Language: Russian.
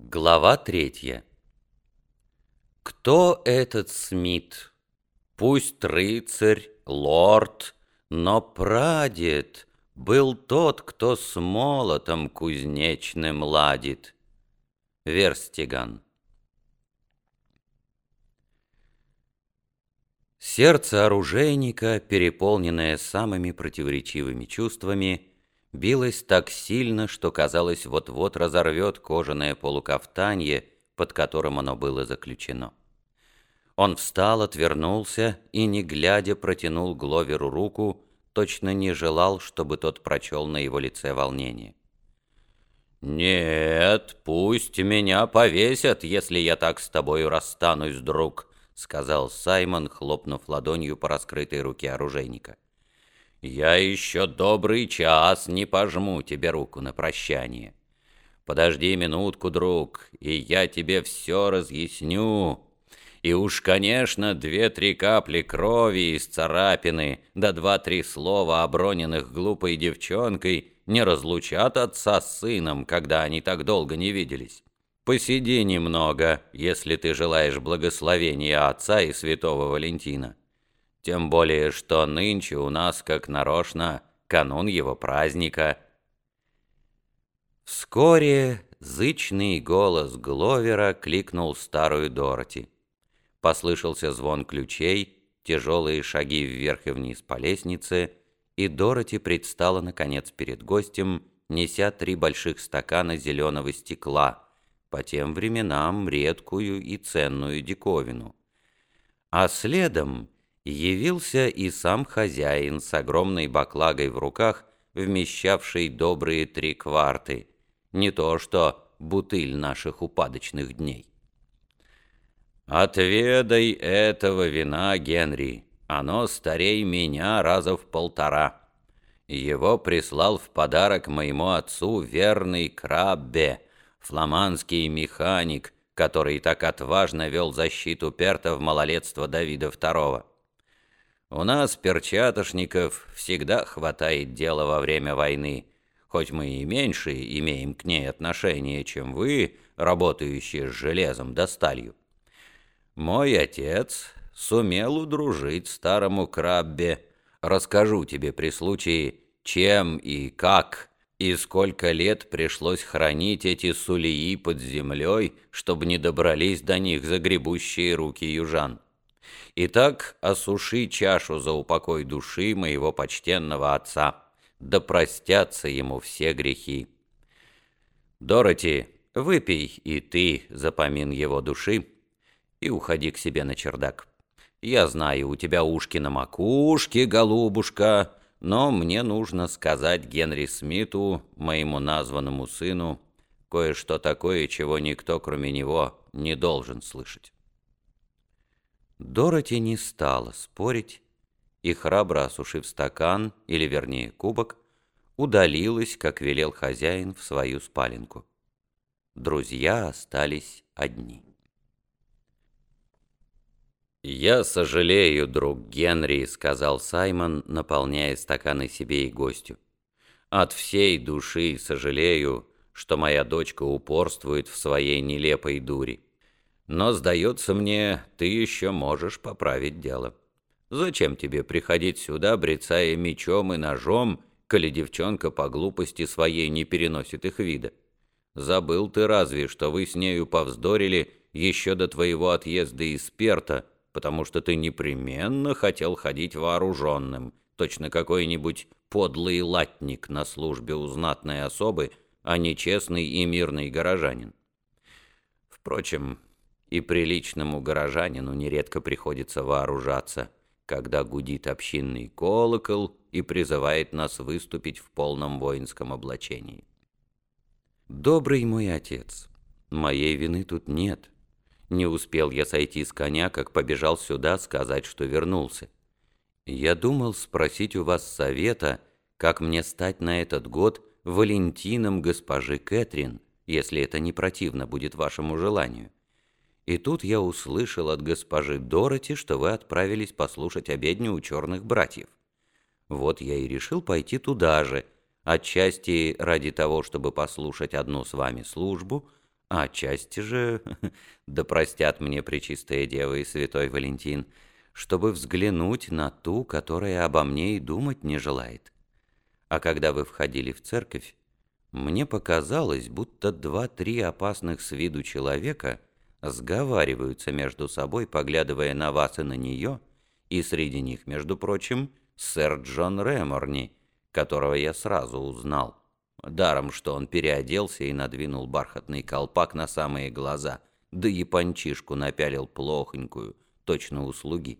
Глава третья. Кто этот Смит? Пусть рыцарь, лорд, но прадед был тот, кто с молотом кузнечным ладит. Верстиган. Сердце оружейника, переполненное самыми противоречивыми чувствами, билось так сильно, что казалось, вот-вот разорвет кожаное полукафтанье, под которым оно было заключено. Он встал, отвернулся и, не глядя, протянул Гловеру руку, точно не желал, чтобы тот прочел на его лице волнение. «Нет, пусть меня повесят, если я так с тобою расстанусь, друг», сказал Саймон, хлопнув ладонью по раскрытой руке оружейника. Я еще добрый час не пожму тебе руку на прощание. Подожди минутку, друг, и я тебе все разъясню. И уж, конечно, две-три капли крови из царапины, да два-три слова, оброненных глупой девчонкой, не разлучат отца с сыном, когда они так долго не виделись. Посиди немного, если ты желаешь благословения отца и святого Валентина. Тем более, что нынче у нас, как нарочно, канун его праздника. Вскоре зычный голос Гловера кликнул старую Дороти. Послышался звон ключей, тяжелые шаги вверх и вниз по лестнице, и Дороти предстала, наконец, перед гостем, неся три больших стакана зеленого стекла, по тем временам редкую и ценную диковину. А следом явился и сам хозяин с огромной баклагой в руках, вмещавший добрые три кварты, не то что бутыль наших упадочных дней. «Отведай этого вина, Генри, оно старей меня раза в полтора. Его прислал в подарок моему отцу верный Краббе, фламандский механик, который так отважно вел защиту Перта в малолетство Давида II. У нас, перчатошников, всегда хватает дела во время войны, хоть мы и меньше имеем к ней отношение, чем вы, работающие с железом да сталью. Мой отец сумел удружить старому краббе. Расскажу тебе при случае, чем и как и сколько лет пришлось хранить эти сулии под землей, чтобы не добрались до них загребущие руки южан. Итак, осуши чашу за упокой души моего почтенного отца, да простятся ему все грехи. Дороти, выпей и ты за помин его души и уходи к себе на чердак. Я знаю, у тебя ушки на макушке, голубушка, но мне нужно сказать Генри Смиту, моему названному сыну, кое-что такое, чего никто, кроме него, не должен слышать. Дороти не стала спорить и, храбро осушив стакан, или вернее кубок, удалилась, как велел хозяин, в свою спаленку. Друзья остались одни. «Я сожалею, друг Генри», — сказал Саймон, наполняя стаканы себе и гостю. «От всей души сожалею, что моя дочка упорствует в своей нелепой дури. Но, сдается мне, ты еще можешь поправить дело. Зачем тебе приходить сюда, брецая мечом и ножом, коли девчонка по глупости своей не переносит их вида? Забыл ты разве, что вы с нею повздорили еще до твоего отъезда из Перта, потому что ты непременно хотел ходить вооруженным, точно какой-нибудь подлый латник на службе у знатной особы, а не честный и мирный горожанин. Впрочем, и приличному горожанину нередко приходится вооружаться, когда гудит общинный колокол и призывает нас выступить в полном воинском облачении. Добрый мой отец, моей вины тут нет. Не успел я сойти с коня, как побежал сюда сказать, что вернулся. Я думал спросить у вас совета, как мне стать на этот год Валентином госпожи Кэтрин, если это не противно будет вашему желанию. И тут я услышал от госпожи Дороти, что вы отправились послушать обедню у черных братьев. Вот я и решил пойти туда же, отчасти ради того, чтобы послушать одну с вами службу, а отчасти же, да простят мне Пречистая Дева и Святой Валентин, чтобы взглянуть на ту, которая обо мне и думать не желает. А когда вы входили в церковь, мне показалось, будто два-три опасных с виду человека сговариваются между собой, поглядывая на вас и на нее, и среди них, между прочим, сэр Джон Реморни, которого я сразу узнал. Даром, что он переоделся и надвинул бархатный колпак на самые глаза, да и панчишку напялил плохонькую, точно услуги.